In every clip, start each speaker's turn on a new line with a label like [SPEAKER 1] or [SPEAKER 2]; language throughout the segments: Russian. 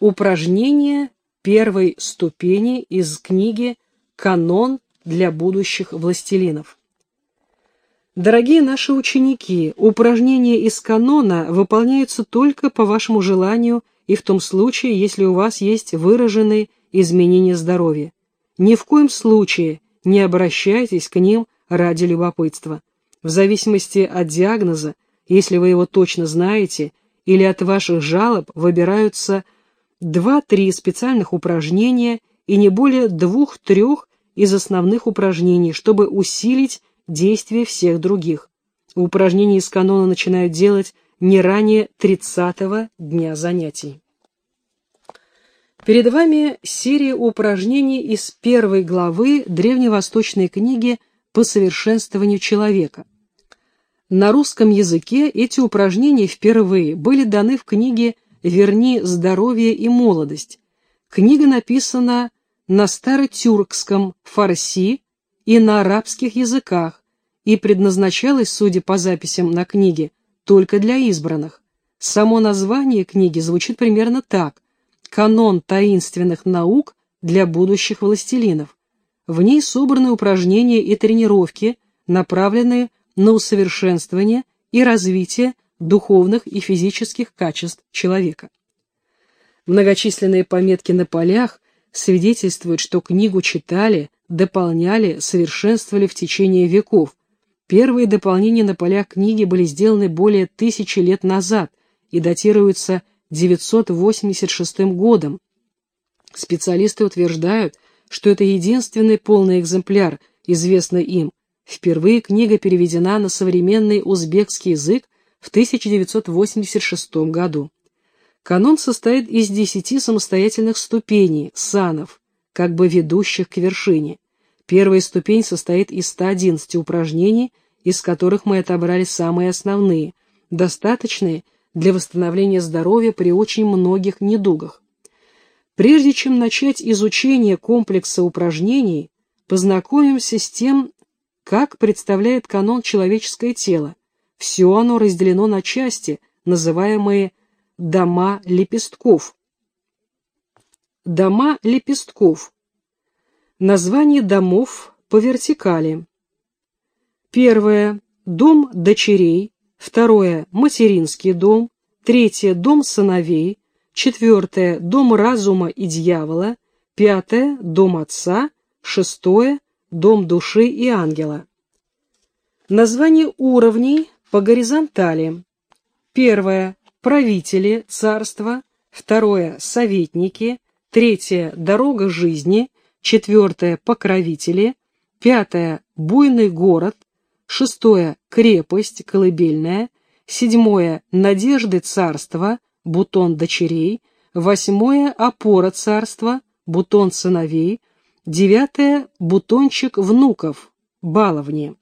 [SPEAKER 1] Упражнение первой ступени из книги «Канон для будущих властелинов». Дорогие наши ученики, упражнения из канона выполняются только по вашему желанию и в том случае, если у вас есть выраженные изменения здоровья. Ни в коем случае не обращайтесь к ним ради любопытства. В зависимости от диагноза, если вы его точно знаете, или от ваших жалоб выбираются 2-3 специальных упражнения и не более двух-трех из основных упражнений, чтобы усилить действия всех других. Упражнения из канона начинают делать не ранее 30-го дня занятий. Перед вами серия упражнений из первой главы древневосточной книги по совершенствованию человека. На русском языке эти упражнения впервые были даны в книге «Верни здоровье и молодость». Книга написана на старотюркском, фарси и на арабских языках и предназначалась, судя по записям на книге, только для избранных. Само название книги звучит примерно так «Канон таинственных наук для будущих властелинов». В ней собраны упражнения и тренировки, направленные на усовершенствование и развитие духовных и физических качеств человека. Многочисленные пометки на полях свидетельствуют, что книгу читали, дополняли, совершенствовали в течение веков. Первые дополнения на полях книги были сделаны более тысячи лет назад и датируются 986 годом. Специалисты утверждают, что это единственный полный экземпляр, известный им. Впервые книга переведена на современный узбекский язык в 1986 году. Канон состоит из десяти самостоятельных ступеней, санов, как бы ведущих к вершине. Первая ступень состоит из 111 упражнений, из которых мы отобрали самые основные, достаточные для восстановления здоровья при очень многих недугах. Прежде чем начать изучение комплекса упражнений, познакомимся с тем, как представляет канон человеческое тело. Все оно разделено на части, называемые «дома лепестков». Дома лепестков Название домов по вертикали. Первое – дом дочерей, второе – материнский дом, третье – дом сыновей, четвертое – дом разума и дьявола, пятое – дом отца, шестое – дом души и ангела. Название уровней по горизонтали. Первое – правители царства, второе – советники, третье – дорога жизни – четвертое – покровители, пятое – буйный город, шестое – крепость, колыбельная, седьмое – надежды царства, бутон дочерей, восьмое – опора царства, бутон сыновей, девятое – бутончик внуков, баловни.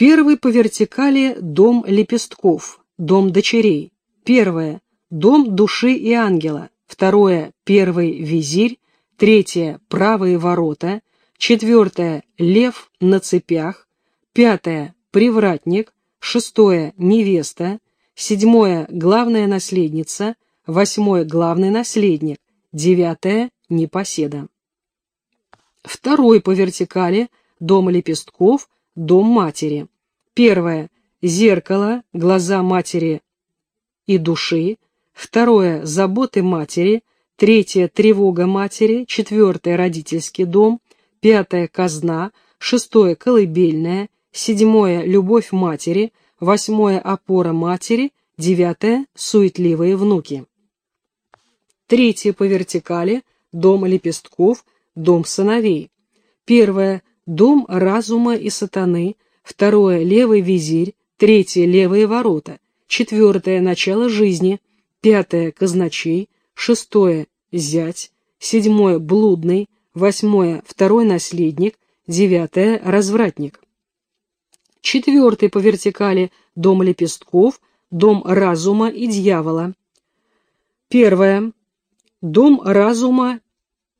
[SPEAKER 1] Первый по вертикали – дом лепестков, дом дочерей. Первое – дом души и ангела. Второе – первый визирь, третье – правые ворота, четвертое – лев на цепях, пятое – привратник, шестое – невеста, седьмое – главная наследница, восьмое – главный наследник, девятое – непоседа. Второй по вертикали – дом лепестков, дом матери. Первое – зеркало, глаза матери и души. Второе – заботы матери, третье – тревога матери, четвертое – родительский дом, пятое – казна, шестое – колыбельная, седьмое – любовь матери, восьмое – опора матери, девятое – суетливые внуки. Третье по вертикали – дом лепестков, дом сыновей. Первое – дом разума и сатаны, второе – левый визирь, третье – левые ворота, четвертое – начало жизни, пятое – казначей, шестое – зять, седьмое – блудный, восьмое – второй наследник, девятое – развратник. Четвертый по вертикали – дом лепестков, дом разума и дьявола. Первое – дом разума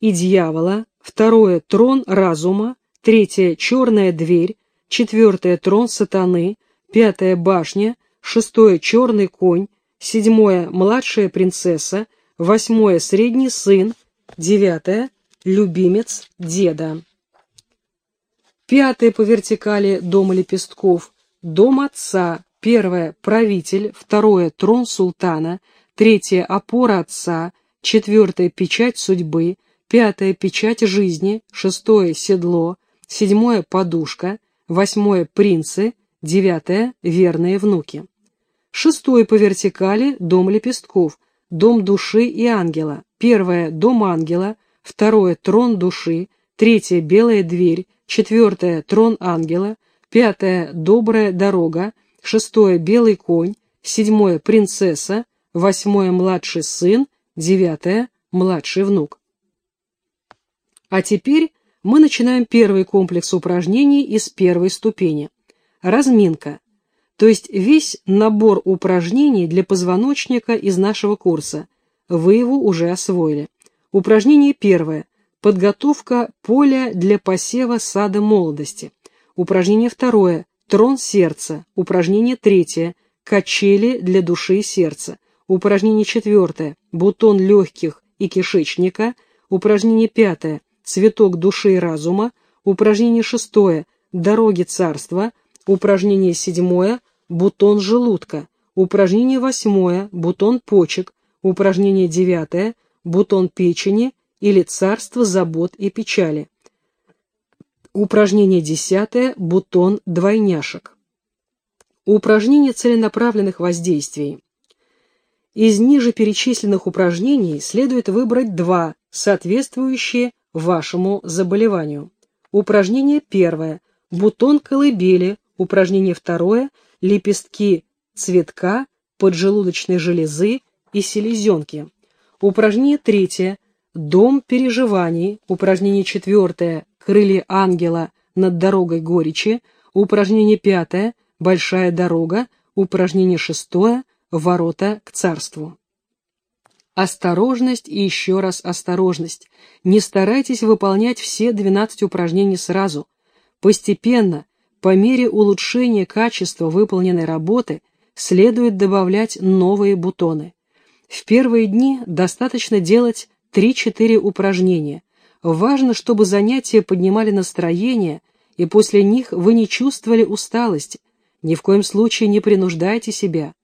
[SPEAKER 1] и дьявола, второе – трон разума, третье – черная дверь, четвертое – трон сатаны, пятое – башня, шестое – черный конь, седьмое – младшая принцесса, восьмое – средний сын, девятое – любимец деда. Пятое по вертикали дом лепестков, дом отца, первое – правитель, второе – трон султана, третье – опора отца, четвертое – печать судьбы, пятое – печать жизни, шестое – седло, седьмое – подушка, восьмое – принцы, девятое – верные внуки. Шестое по вертикали – дом лепестков, дом души и ангела, первое – дом ангела, второе – трон души, третье – белая дверь, четвертое – трон ангела, пятое – добрая дорога, шестое – белый конь, седьмое – принцесса, восьмое – младший сын, девятое – младший внук. А теперь мы начинаем первый комплекс упражнений из первой ступени. Разминка то есть весь набор упражнений для позвоночника из нашего курса. Вы его уже освоили. Упражнение первое. Подготовка поля для посева сада молодости. Упражнение второе. Трон сердца. Упражнение третье. Качели для души и сердца. Упражнение четвертое. Бутон легких и кишечника. Упражнение пятое. Цветок души и разума. Упражнение шестое. Дороги царства. Упражнение седьмое бутон желудка, упражнение восьмое, бутон почек, упражнение девятое, бутон печени или царство забот и печали. Упражнение десятое, бутон двойняшек. Упражнение целенаправленных воздействий. Из ниже перечисленных упражнений следует выбрать два, соответствующие вашему заболеванию. Упражнение первое – бутон колыбели, упражнение второе – лепестки цветка, поджелудочной железы и селезенки. Упражнение третье. Дом переживаний. Упражнение четвертое. Крылья ангела над дорогой горечи. Упражнение пятое. Большая дорога. Упражнение шестое. Ворота к царству. Осторожность и еще раз осторожность. Не старайтесь выполнять все 12 упражнений сразу. Постепенно, по мере улучшения качества выполненной работы следует добавлять новые бутоны. В первые дни достаточно делать 3-4 упражнения. Важно, чтобы занятия поднимали настроение, и после них вы не чувствовали усталости. Ни в коем случае не принуждайте себя.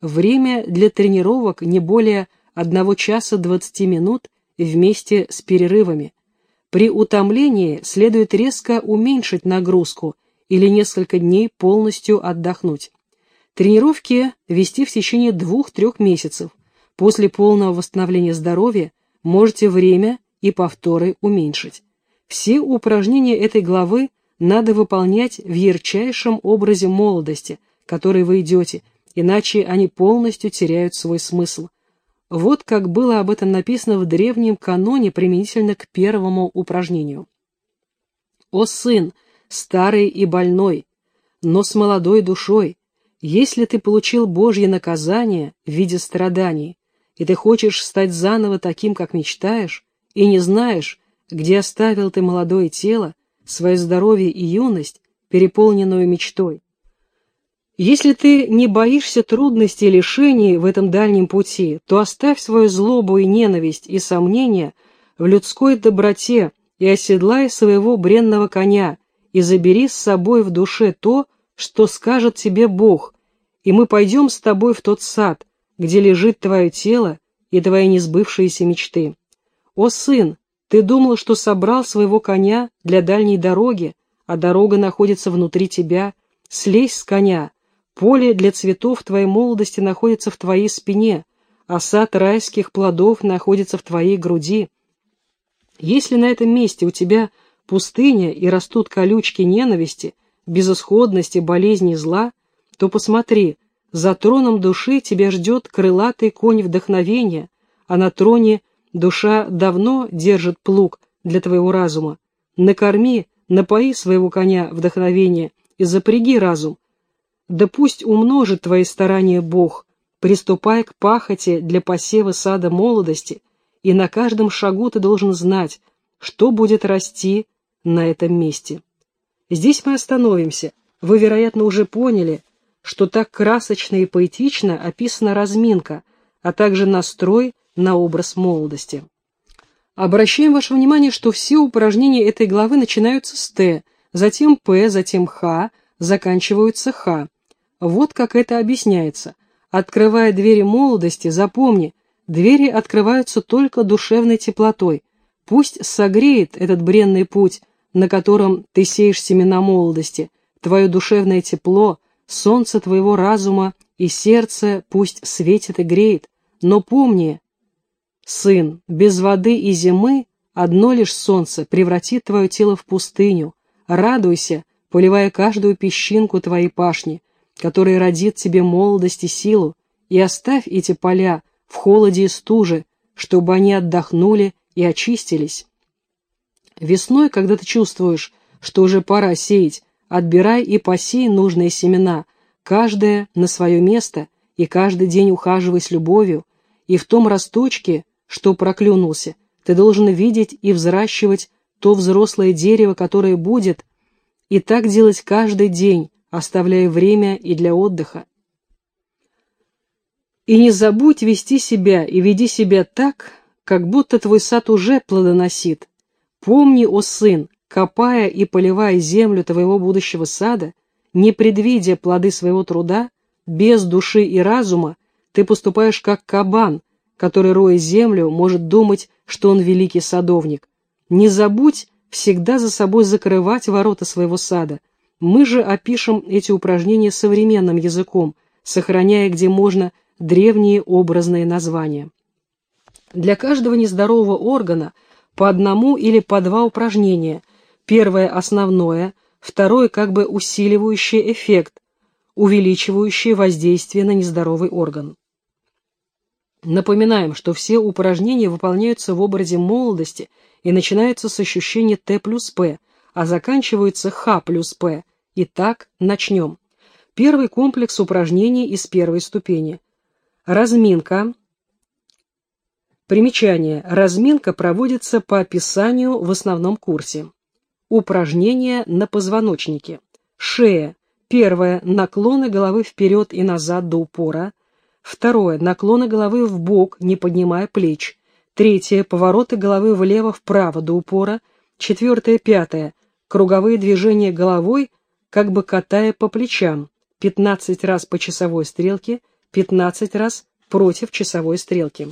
[SPEAKER 1] Время для тренировок не более 1 часа 20 минут вместе с перерывами. При утомлении следует резко уменьшить нагрузку – или несколько дней полностью отдохнуть. Тренировки вести в течение двух-трех месяцев. После полного восстановления здоровья можете время и повторы уменьшить. Все упражнения этой главы надо выполнять в ярчайшем образе молодости, который вы идете, иначе они полностью теряют свой смысл. Вот как было об этом написано в древнем каноне применительно к первому упражнению. «О сын, старый и больной, но с молодой душой. Если ты получил Божье наказание в виде страданий, и ты хочешь стать заново таким, как мечтаешь, и не знаешь, где оставил ты молодое тело, свое здоровье и юность, переполненную мечтой. Если ты не боишься трудностей и лишений в этом дальнем пути, то оставь свою злобу и ненависть и сомнения в людской доброте и оседлай своего бренного коня, и забери с собой в душе то, что скажет тебе Бог, и мы пойдем с тобой в тот сад, где лежит твое тело и твои несбывшиеся мечты. О, сын, ты думал, что собрал своего коня для дальней дороги, а дорога находится внутри тебя, слезь с коня, поле для цветов твоей молодости находится в твоей спине, а сад райских плодов находится в твоей груди. Если на этом месте у тебя пустыня и растут колючки ненависти, безысходности, болезни и зла, то посмотри, за троном души тебя ждет крылатый конь вдохновения, а на троне душа давно держит плуг для твоего разума. Накорми, напои своего коня вдохновения и запряги разум. Да пусть умножит твои старания Бог, приступай к пахоте для посева сада молодости, и на каждом шагу ты должен знать, что будет расти на этом месте. Здесь мы остановимся. Вы, вероятно, уже поняли, что так красочно и поэтично описана разминка, а также настрой на образ молодости. Обращаем ваше внимание, что все упражнения этой главы начинаются с «Т», затем «П», затем «Х», заканчиваются «Х». Вот как это объясняется. Открывая двери молодости, запомни, двери открываются только душевной теплотой. Пусть согреет этот бренный путь, на котором ты сеешь семена молодости, твое душевное тепло, солнце твоего разума и сердце пусть светит и греет, но помни, сын, без воды и зимы одно лишь солнце превратит твое тело в пустыню, радуйся, поливая каждую песчинку твоей пашни, которая родит тебе молодость и силу, и оставь эти поля в холоде и стуже, чтобы они отдохнули и очистились. Весной, когда ты чувствуешь, что уже пора сеять, Отбирай и посей нужные семена, каждое на свое место, и каждый день ухаживай с любовью, и в том росточке, что проклюнулся, ты должен видеть и взращивать то взрослое дерево, которое будет, и так делать каждый день, оставляя время и для отдыха. И не забудь вести себя и веди себя так, как будто твой сад уже плодоносит. Помни, о сын, копая и поливая землю твоего будущего сада, не предвидя плоды своего труда, без души и разума, ты поступаешь как кабан, который, роя землю, может думать, что он великий садовник. Не забудь всегда за собой закрывать ворота своего сада. Мы же опишем эти упражнения современным языком, сохраняя, где можно, древние образные названия. Для каждого нездорового органа по одному или по два упражнения – Первое основное, второе как бы усиливающий эффект, увеличивающий воздействие на нездоровый орган. Напоминаем, что все упражнения выполняются в образе молодости и начинаются с ощущения Т плюс П, а заканчиваются Х плюс П. Итак, начнем. Первый комплекс упражнений из первой ступени. Разминка. Примечание. Разминка проводится по описанию в основном курсе. Упражнения на позвоночнике. Шея. Первое. Наклоны головы вперед и назад до упора. Второе. Наклоны головы в бок, не поднимая плеч. Третье. Повороты головы влево-вправо до упора. Четвертое. Пятое. Круговые движения головой, как бы катая по плечам. 15 раз по часовой стрелке, 15 раз против часовой стрелки.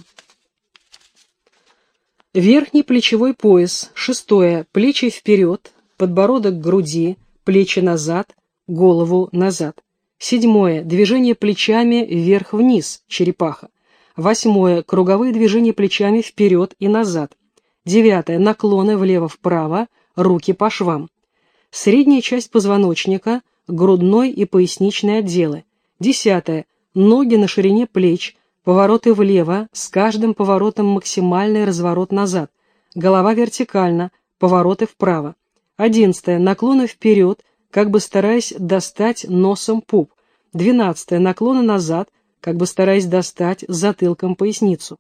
[SPEAKER 1] Верхний плечевой пояс. Шестое. Плечи вперед, подбородок к груди, плечи назад, голову назад. Седьмое. Движение плечами вверх-вниз, черепаха. Восьмое. Круговые движения плечами вперед и назад. Девятое. Наклоны влево-вправо, руки по швам. Средняя часть позвоночника, грудной и поясничные отделы. Десятое. Ноги на ширине плеч, Повороты влево, с каждым поворотом максимальный разворот назад. Голова вертикально, повороты вправо. Одиннадцатое. Наклоны вперед, как бы стараясь достать носом пуп. Двенадцатое. Наклоны назад, как бы стараясь достать затылком поясницу.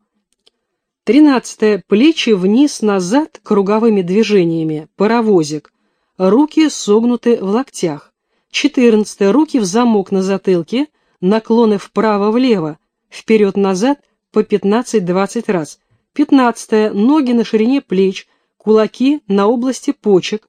[SPEAKER 1] Тринадцатое. Плечи вниз-назад круговыми движениями, паровозик. Руки согнуты в локтях. Четырнадцатое. Руки в замок на затылке, наклоны вправо-влево, вперед-назад по 15-20 раз. Пятнадцатое. Ноги на ширине плеч, кулаки на области почек.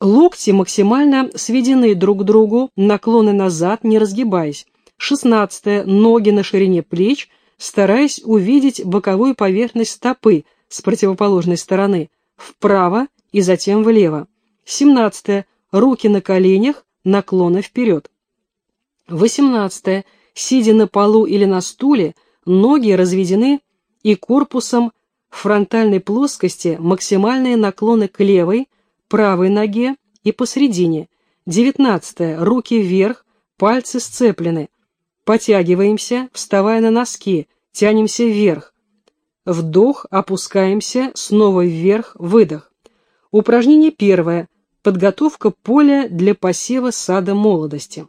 [SPEAKER 1] Локти максимально сведены друг к другу, наклоны назад, не разгибаясь. Шестнадцатое. Ноги на ширине плеч, стараясь увидеть боковую поверхность стопы с противоположной стороны, вправо и затем влево. Семнадцатое. Руки на коленях, наклоны вперед. Восемнадцатое Сидя на полу или на стуле, ноги разведены и корпусом в фронтальной плоскости максимальные наклоны к левой, правой ноге и посередине. Девятнадцатое. Руки вверх, пальцы сцеплены. Потягиваемся, вставая на носки, тянемся вверх. Вдох, опускаемся, снова вверх, выдох. Упражнение первое. Подготовка поля для посева сада молодости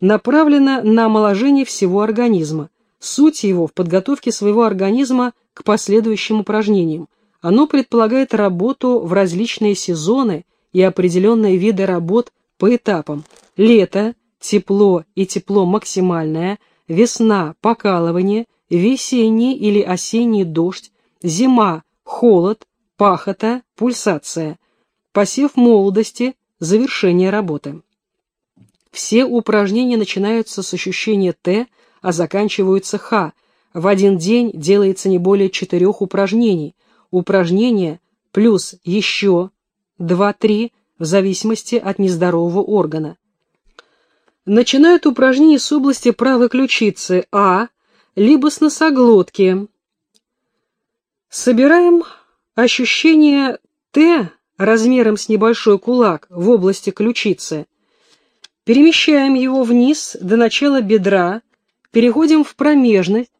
[SPEAKER 1] направлено на омоложение всего организма. Суть его в подготовке своего организма к последующим упражнениям. Оно предполагает работу в различные сезоны и определенные виды работ по этапам. Лето тепло и тепло максимальное, весна – покалывание, весенний или осенний дождь, зима – холод, пахота, пульсация, посев молодости, завершение работы. Все упражнения начинаются с ощущения Т, а заканчиваются Х. В один день делается не более четырех упражнений. Упражнения плюс еще 2-3 в зависимости от нездорового органа. Начинают упражнения с области правой ключицы А, либо с носоглотки. Собираем ощущение Т размером с небольшой кулак в области ключицы. Перемещаем его вниз до начала бедра, переходим в промежность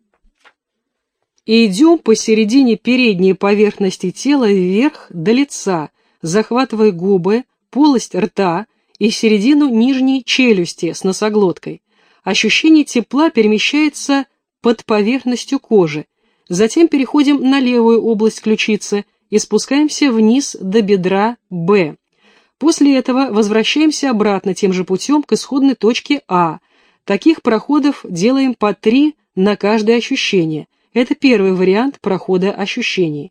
[SPEAKER 1] и идем посередине передней поверхности тела вверх до лица, захватывая губы, полость рта и середину нижней челюсти с носоглоткой. Ощущение тепла перемещается под поверхностью кожи. Затем переходим на левую область ключицы и спускаемся вниз до бедра Б. После этого возвращаемся обратно тем же путем к исходной точке А. Таких проходов делаем по три на каждое ощущение. Это первый вариант прохода ощущений.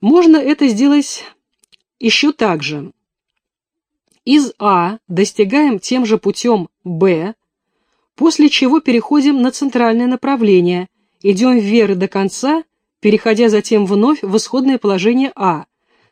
[SPEAKER 1] Можно это сделать еще так же. Из А достигаем тем же путем Б, после чего переходим на центральное направление, идем вверх до конца, переходя затем вновь в исходное положение А.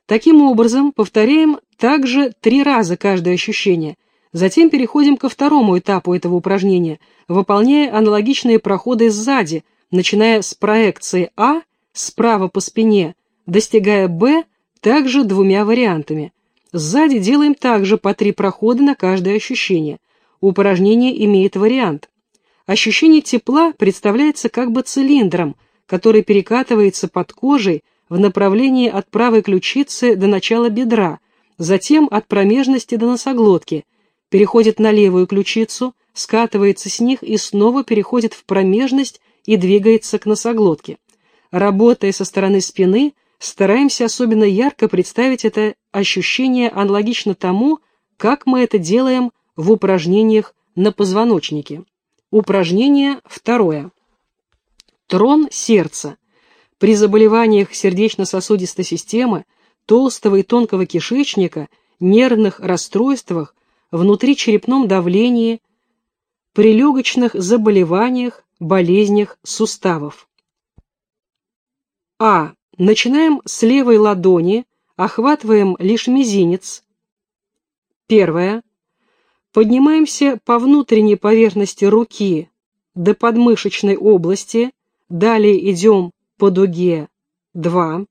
[SPEAKER 1] Таким образом, повторяем также три раза каждое ощущение. Затем переходим ко второму этапу этого упражнения, выполняя аналогичные проходы сзади, начиная с проекции А, справа по спине, достигая Б, также двумя вариантами. Сзади делаем также по три прохода на каждое ощущение. Упражнение имеет вариант. Ощущение тепла представляется как бы цилиндром, который перекатывается под кожей в направлении от правой ключицы до начала бедра, затем от промежности до носоглотки, переходит на левую ключицу, скатывается с них и снова переходит в промежность и двигается к носоглотке. Работая со стороны спины, стараемся особенно ярко представить это ощущение аналогично тому, как мы это делаем в упражнениях на позвоночнике. Упражнение второе. Трон сердца. При заболеваниях сердечно-сосудистой системы, толстого и тонкого кишечника, нервных расстройствах, внутричерепном давлении, при легочных заболеваниях, болезнях суставов. А. Начинаем с левой ладони, охватываем лишь мизинец. Первое. Поднимаемся по внутренней поверхности руки до подмышечной области, далее идем по дуге. 2.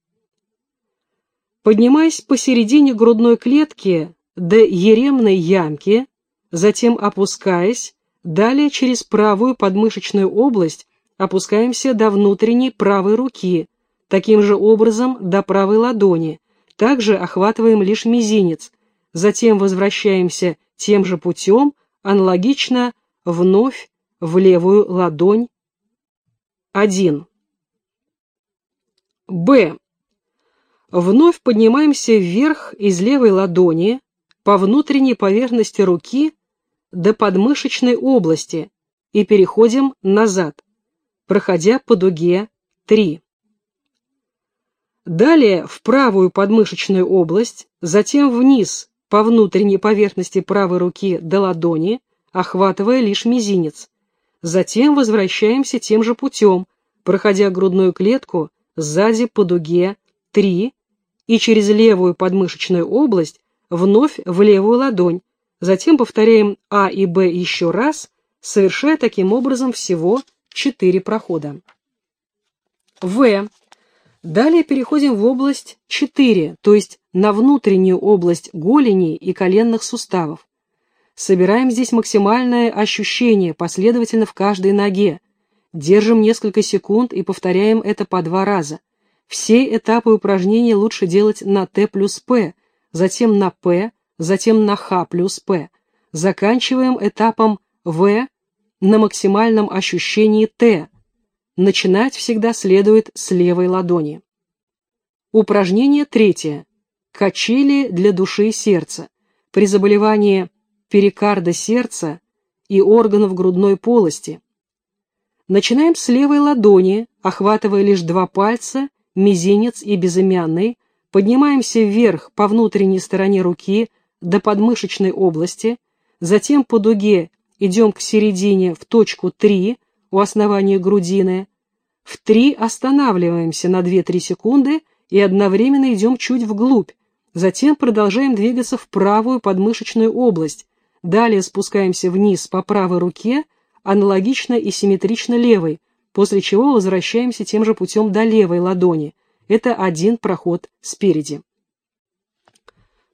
[SPEAKER 1] Поднимаясь посередине грудной клетки до еремной ямки, затем опускаясь, далее через правую подмышечную область опускаемся до внутренней правой руки, таким же образом до правой ладони, также охватываем лишь мизинец, затем возвращаемся тем же путем, аналогично вновь в левую ладонь. 1. Б. Вновь поднимаемся вверх из левой ладони по внутренней поверхности руки до подмышечной области и переходим назад, проходя по дуге 3. Далее в правую подмышечную область, затем вниз по внутренней поверхности правой руки до ладони, охватывая лишь мизинец. Затем возвращаемся тем же путем, проходя грудную клетку сзади по дуге 3 и через левую подмышечную область вновь в левую ладонь. Затем повторяем А и Б еще раз, совершая таким образом всего 4 прохода. В. Далее переходим в область 4, то есть на внутреннюю область голени и коленных суставов. Собираем здесь максимальное ощущение последовательно в каждой ноге. Держим несколько секунд и повторяем это по два раза. Все этапы упражнения лучше делать на Т плюс П, затем на П, затем на Х плюс П. Заканчиваем этапом В на максимальном ощущении Т, Начинать всегда следует с левой ладони. Упражнение третье. Качели для души и сердца. При заболевании перикарда сердца, и органов грудной полости. Начинаем с левой ладони, охватывая лишь два пальца, мизинец и безымянный, поднимаемся вверх по внутренней стороне руки до подмышечной области, затем по дуге идем к середине в точку 3 у основания грудины, в 3 останавливаемся на 2-3 секунды и одновременно идем чуть вглубь, затем продолжаем двигаться в правую подмышечную область, далее спускаемся вниз по правой руке, аналогично и симметрично левой, после чего возвращаемся тем же путем до левой ладони. Это один проход спереди.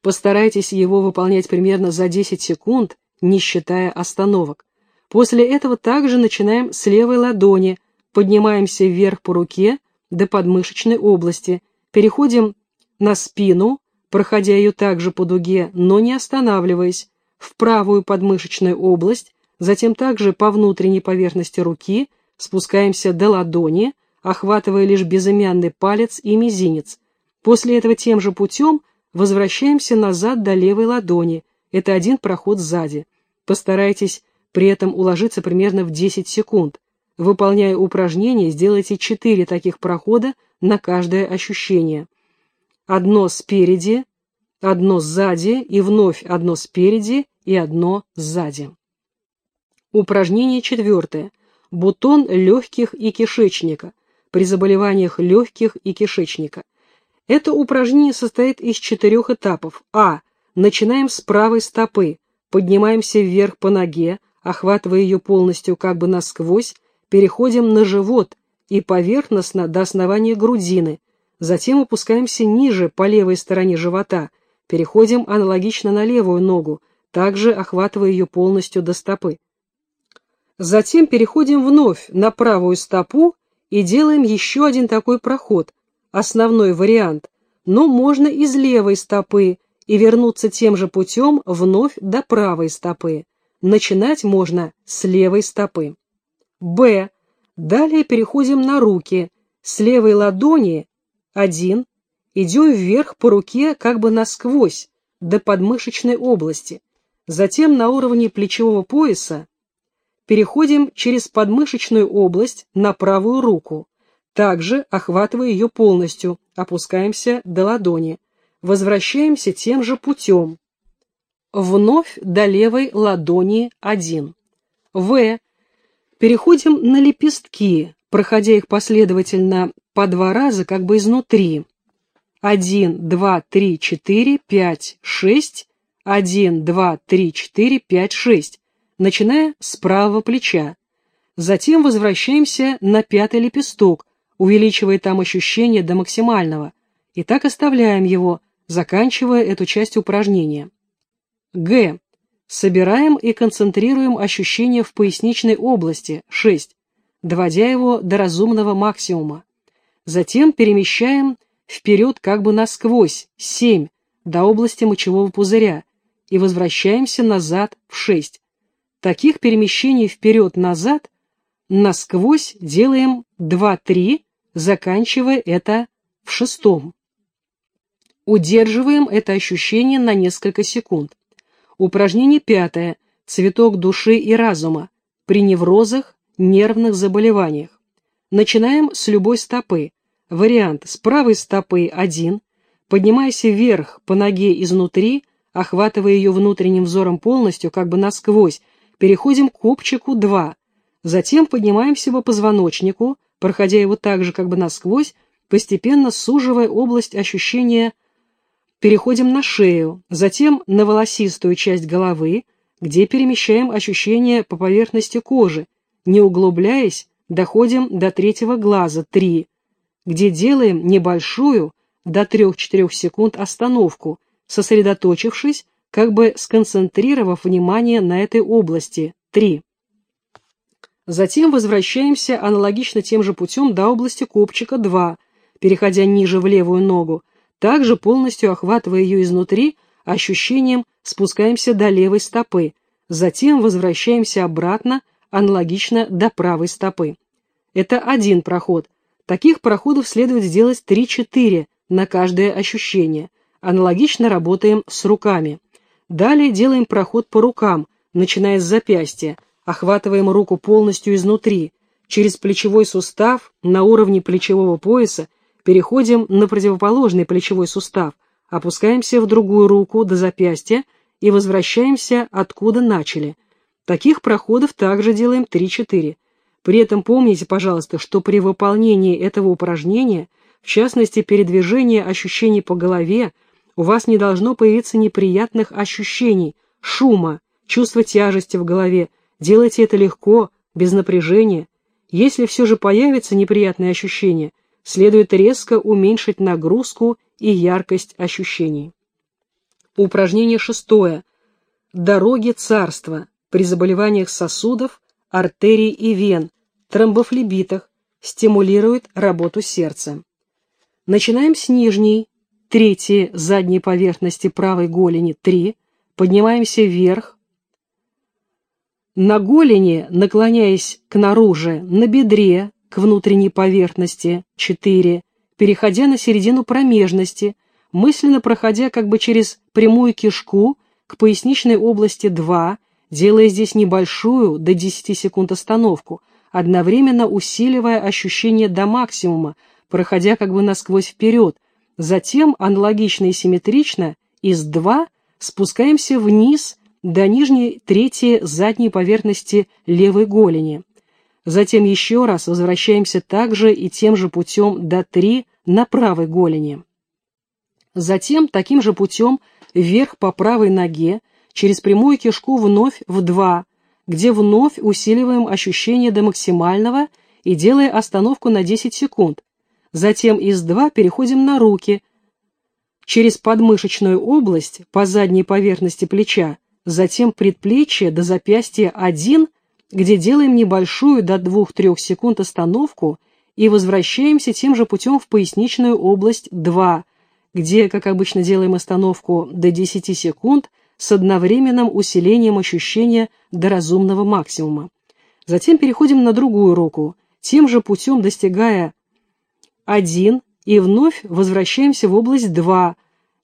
[SPEAKER 1] Постарайтесь его выполнять примерно за 10 секунд, не считая остановок. После этого также начинаем с левой ладони, поднимаемся вверх по руке до подмышечной области, переходим на спину, проходя ее также по дуге, но не останавливаясь, в правую подмышечную область, затем также по внутренней поверхности руки спускаемся до ладони, охватывая лишь безымянный палец и мизинец. После этого тем же путем возвращаемся назад до левой ладони, это один проход сзади. Постарайтесь при этом уложиться примерно в 10 секунд. Выполняя упражнение, сделайте 4 таких прохода на каждое ощущение. Одно спереди, одно сзади и вновь одно спереди и одно сзади. Упражнение четвертое. Бутон легких и кишечника. При заболеваниях легких и кишечника. Это упражнение состоит из четырех этапов. А. Начинаем с правой стопы. Поднимаемся вверх по ноге, охватывая ее полностью как бы насквозь, переходим на живот и поверхностно до основания грудины, затем опускаемся ниже по левой стороне живота, переходим аналогично на левую ногу, также охватывая ее полностью до стопы. Затем переходим вновь на правую стопу и делаем еще один такой проход, основной вариант, но можно из левой стопы и вернуться тем же путем вновь до правой стопы. Начинать можно с левой стопы. Б. Далее переходим на руки. С левой ладони один идем вверх по руке как бы насквозь, до подмышечной области. Затем на уровне плечевого пояса переходим через подмышечную область на правую руку. Также, охватывая ее полностью, опускаемся до ладони. Возвращаемся тем же путем. Вновь до левой ладони 1. В. Переходим на лепестки, проходя их последовательно по два раза, как бы изнутри. 1, 2, 3, 4, 5, 6, 1, 2, 3, 4, 5, 6, начиная с правого плеча. Затем возвращаемся на пятый лепесток, увеличивая там ощущение до максимального, и так оставляем его, заканчивая эту часть упражнения. Г. Собираем и концентрируем ощущения в поясничной области 6, доводя его до разумного максимума. Затем перемещаем вперед как бы насквозь 7 до области мочевого пузыря и возвращаемся назад в 6. Таких перемещений вперед-назад насквозь делаем 2-3, заканчивая это в шестом. Удерживаем это ощущение на несколько секунд. Упражнение пятое. Цветок души и разума. При неврозах, нервных заболеваниях. Начинаем с любой стопы. Вариант с правой стопы 1. Поднимайся вверх по ноге изнутри, охватывая ее внутренним взором полностью, как бы насквозь. Переходим к копчику 2. Затем поднимаемся по позвоночнику, проходя его также как бы насквозь, постепенно суживая область ощущения Переходим на шею, затем на волосистую часть головы, где перемещаем ощущения по поверхности кожи, не углубляясь, доходим до третьего глаза, 3, где делаем небольшую, до 3-4 секунд остановку, сосредоточившись, как бы сконцентрировав внимание на этой области, 3. Затем возвращаемся аналогично тем же путем до области копчика 2, переходя ниже в левую ногу, также полностью охватывая ее изнутри, ощущением спускаемся до левой стопы, затем возвращаемся обратно, аналогично до правой стопы. Это один проход. Таких проходов следует сделать 3-4 на каждое ощущение. Аналогично работаем с руками. Далее делаем проход по рукам, начиная с запястья, охватываем руку полностью изнутри, через плечевой сустав на уровне плечевого пояса, переходим на противоположный плечевой сустав, опускаемся в другую руку до запястья и возвращаемся откуда начали. Таких проходов также делаем 3-4. При этом помните, пожалуйста, что при выполнении этого упражнения, в частности передвижения ощущений по голове, у вас не должно появиться неприятных ощущений, шума, чувства тяжести в голове. Делайте это легко, без напряжения. Если все же появится неприятное ощущение, следует резко уменьшить нагрузку и яркость ощущений. Упражнение шестое. Дороги царства при заболеваниях сосудов, артерий и вен, тромбофлебитах, стимулирует работу сердца. Начинаем с нижней, третьей задней поверхности правой голени 3, поднимаемся вверх. На голени, наклоняясь к наружу, на бедре, к внутренней поверхности 4, переходя на середину промежности, мысленно проходя как бы через прямую кишку к поясничной области 2, делая здесь небольшую, до 10 секунд остановку, одновременно усиливая ощущение до максимума, проходя как бы насквозь вперед, затем аналогично и симметрично из 2 спускаемся вниз до нижней третьей задней поверхности левой голени. Затем еще раз возвращаемся также и тем же путем до 3 на правой голени. Затем таким же путем вверх по правой ноге, через прямую кишку вновь в 2, где вновь усиливаем ощущение до максимального и делая остановку на 10 секунд. Затем из 2 переходим на руки, через подмышечную область по задней поверхности плеча, затем предплечье до запястья 1, где делаем небольшую до 2-3 секунд остановку и возвращаемся тем же путем в поясничную область 2, где, как обычно, делаем остановку до 10 секунд с одновременным усилением ощущения до разумного максимума. Затем переходим на другую руку, тем же путем достигая 1 и вновь возвращаемся в область 2,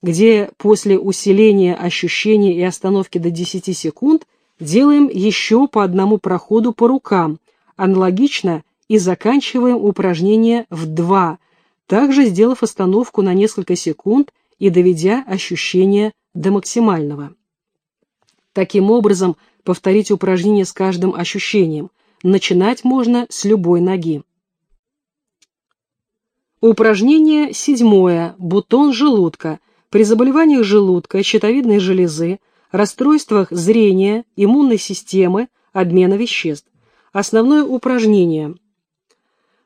[SPEAKER 1] где после усиления ощущения и остановки до 10 секунд делаем еще по одному проходу по рукам, аналогично и заканчиваем упражнение в 2, также сделав остановку на несколько секунд и доведя ощущение до максимального. Таким образом, повторить упражнение с каждым ощущением. Начинать можно с любой ноги. Упражнение седьмое. Бутон желудка. При заболеваниях желудка, щитовидной железы, расстройствах зрения, иммунной системы, обмена веществ. Основное упражнение.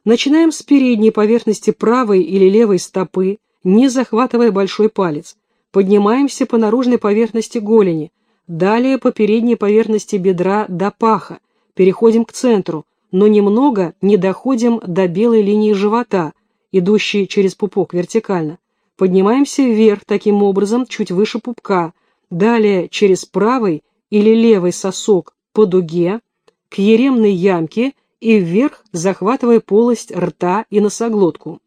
[SPEAKER 1] Начинаем с передней поверхности правой или левой стопы, не захватывая большой палец. Поднимаемся по наружной поверхности голени, далее по передней поверхности бедра до паха, переходим к центру, но немного не доходим до белой линии живота – идущий через пупок вертикально. Поднимаемся вверх таким образом, чуть выше пупка, далее через правый или левый сосок по дуге, к еремной ямке и вверх, захватывая полость рта и носоглотку.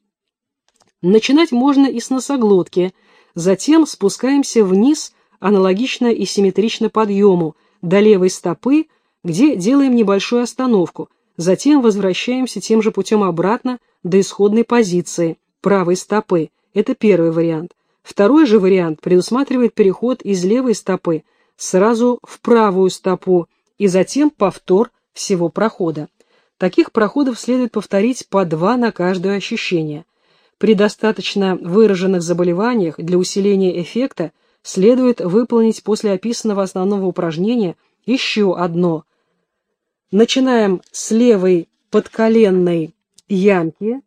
[SPEAKER 1] Начинать можно и с носоглотки, затем спускаемся вниз аналогично и симметрично подъему до левой стопы, где делаем небольшую остановку, затем возвращаемся тем же путем обратно до исходной позиции, правой стопы. Это первый вариант. Второй же вариант предусматривает переход из левой стопы сразу в правую стопу и затем повтор всего прохода. Таких проходов следует повторить по два на каждое ощущение. При достаточно выраженных заболеваниях для усиления эффекта следует выполнить после описанного основного упражнения еще одно. Начинаем с левой подколенной ямки,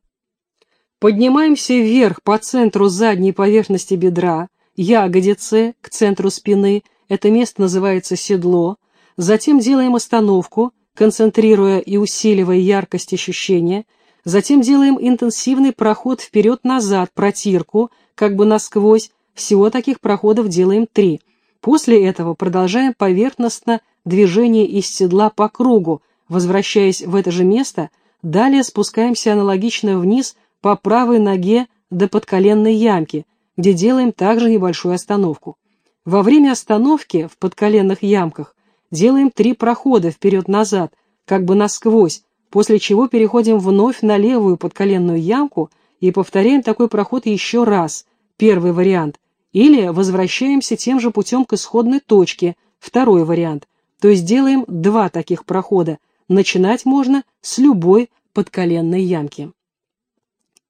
[SPEAKER 1] поднимаемся вверх по центру задней поверхности бедра, ягодицы к центру спины, это место называется седло, затем делаем остановку, концентрируя и усиливая яркость ощущения, затем делаем интенсивный проход вперед-назад, протирку, как бы насквозь, всего таких проходов делаем три. После этого продолжаем поверхностно движение из седла по кругу, возвращаясь в это же место, Далее спускаемся аналогично вниз по правой ноге до подколенной ямки, где делаем также небольшую остановку. Во время остановки в подколенных ямках делаем три прохода вперед-назад, как бы насквозь, после чего переходим вновь на левую подколенную ямку и повторяем такой проход еще раз, первый вариант, или возвращаемся тем же путем к исходной точке, второй вариант, то есть делаем два таких прохода, начинать можно с любой подколенной ямки.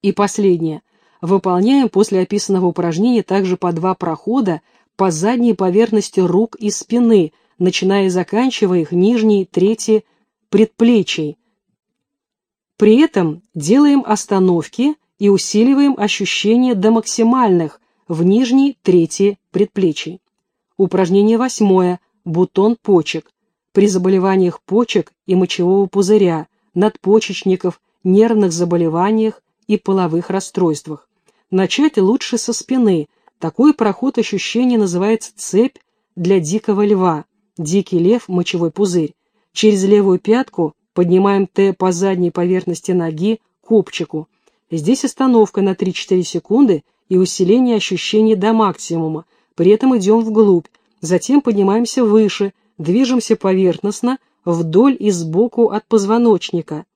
[SPEAKER 1] И последнее. Выполняем после описанного упражнения также по два прохода по задней поверхности рук и спины, начиная и заканчивая их нижней, третьей предплечий. При этом делаем остановки и усиливаем ощущения до максимальных в нижней трети предплечий. Упражнение восьмое. Бутон почек. При заболеваниях почек и мочевого пузыря, надпочечников, нервных заболеваниях и половых расстройствах. Начать лучше со спины. Такой проход ощущений называется цепь для дикого льва. Дикий лев – мочевой пузырь. Через левую пятку поднимаем Т по задней поверхности ноги к копчику. Здесь остановка на 3-4 секунды и усиление ощущений до максимума. При этом идем вглубь. Затем поднимаемся выше, движемся поверхностно, вдоль и сбоку от позвоночника.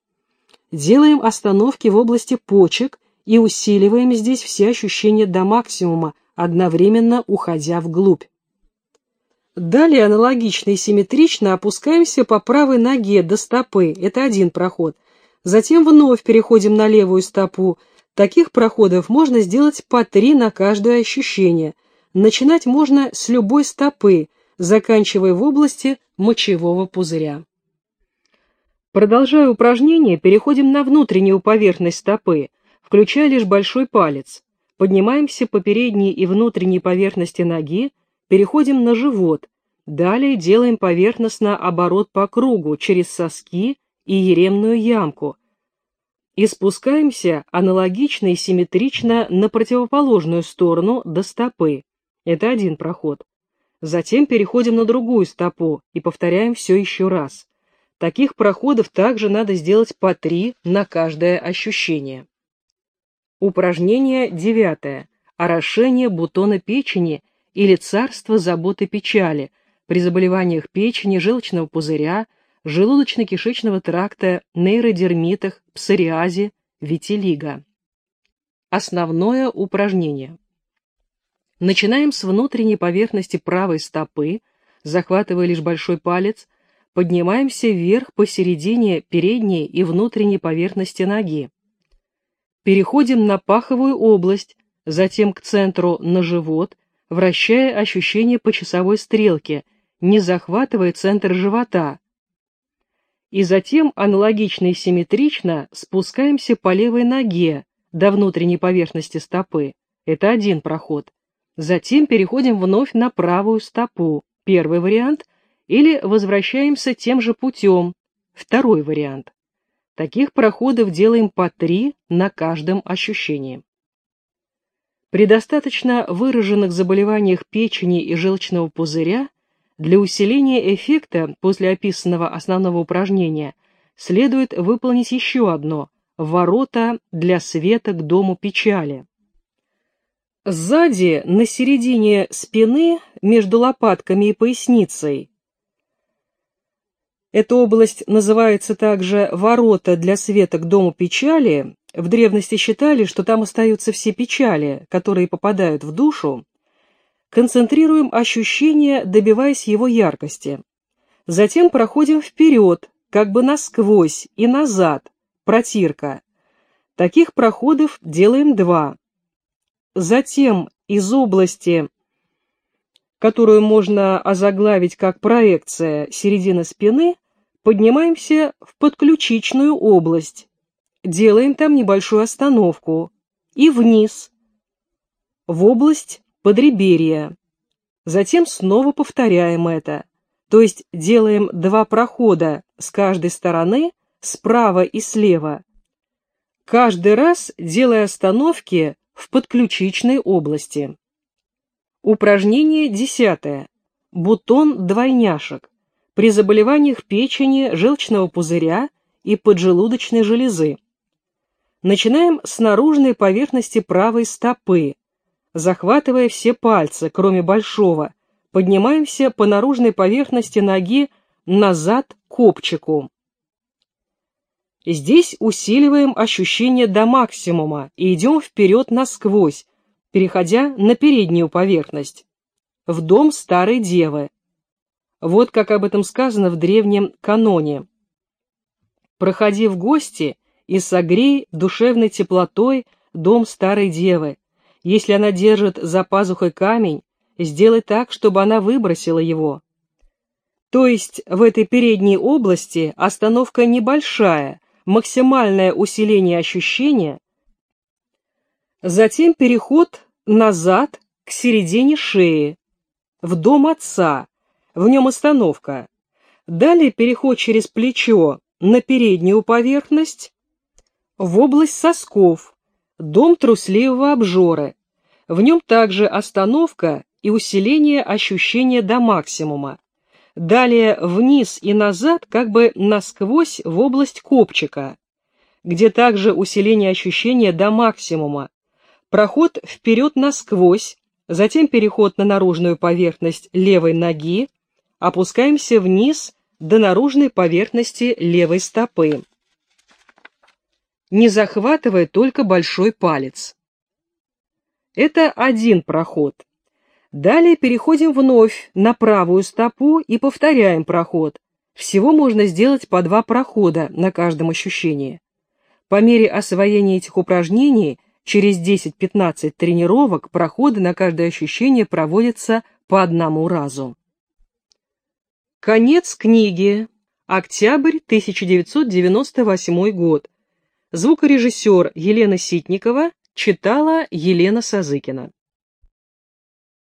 [SPEAKER 1] Делаем остановки в области почек и усиливаем здесь все ощущения до максимума, одновременно уходя вглубь. Далее аналогично и симметрично опускаемся по правой ноге до стопы, это один проход. Затем вновь переходим на левую стопу. Таких проходов можно сделать по три на каждое ощущение. Начинать можно с любой стопы, заканчивая в области мочевого пузыря. Продолжая упражнение, переходим на внутреннюю поверхность стопы, включая лишь большой палец. Поднимаемся по передней и внутренней поверхности ноги, Переходим на живот. Далее делаем поверхностно оборот по кругу через соски и еремную ямку. И спускаемся аналогично и симметрично на противоположную сторону до стопы. Это один проход. Затем переходим на другую стопу и повторяем все еще раз. Таких проходов также надо сделать по три на каждое ощущение. Упражнение девятое. Орошение бутона печени – или царство заботы печали при заболеваниях печени, желчного пузыря, желудочно-кишечного тракта, нейродермитах, псориазе, витилиго. Основное упражнение. Начинаем с внутренней поверхности правой стопы, захватывая лишь большой палец, поднимаемся вверх посередине передней и внутренней поверхности ноги. Переходим на паховую область, затем к центру на живот вращая ощущение по часовой стрелке, не захватывая центр живота. И затем аналогично и симметрично спускаемся по левой ноге до внутренней поверхности стопы. Это один проход. Затем переходим вновь на правую стопу. Первый вариант. Или возвращаемся тем же путем. Второй вариант. Таких проходов делаем по три на каждом ощущении. При достаточно выраженных заболеваниях печени и желчного пузыря для усиления эффекта после описанного основного упражнения следует выполнить еще одно – ворота для света к дому печали. Сзади, на середине спины, между лопатками и поясницей, эта область называется также «ворота для света к дому печали», в древности считали, что там остаются все печали, которые попадают в душу, концентрируем ощущение, добиваясь его яркости. Затем проходим вперед, как бы насквозь и назад, протирка. Таких проходов делаем два. Затем из области, которую можно озаглавить как проекция середины спины, поднимаемся в подключичную область, делаем там небольшую остановку и вниз, в область подреберья. Затем снова повторяем это, то есть делаем два прохода с каждой стороны, справа и слева, каждый раз делая остановки в подключичной области. Упражнение десятое. Бутон двойняшек. При заболеваниях печени, желчного пузыря и поджелудочной железы. Начинаем с наружной поверхности правой стопы, захватывая все пальцы, кроме большого, поднимаемся по наружной поверхности ноги назад к копчику. Здесь усиливаем ощущение до максимума и идем вперед насквозь, переходя на переднюю поверхность, в дом старой девы. Вот как об этом сказано в древнем каноне. «Проходи в гости и согрей душевной теплотой дом старой девы. Если она держит за пазухой камень, сделай так, чтобы она выбросила его». То есть в этой передней области остановка небольшая, максимальное усиление ощущения, затем переход назад к середине шеи, в дом отца, в нем остановка, далее переход через плечо на переднюю поверхность, в область сосков, дом трусливого обжора, в нем также остановка и усиление ощущения до максимума. Далее вниз и назад, как бы насквозь в область копчика, где также усиление ощущения до максимума, проход вперед насквозь, затем переход на наружную поверхность левой ноги, опускаемся вниз до наружной поверхности левой стопы, не захватывая только большой палец. Это один проход. Далее переходим вновь на правую стопу и повторяем проход. Всего можно сделать по два прохода на каждом ощущении. По мере освоения этих упражнений, через 10-15 тренировок, проходы на каждое ощущение проводятся по одному разу. Конец книги. Октябрь 1998 год. Звукорежиссер Елена Ситникова читала Елена Сазыкина.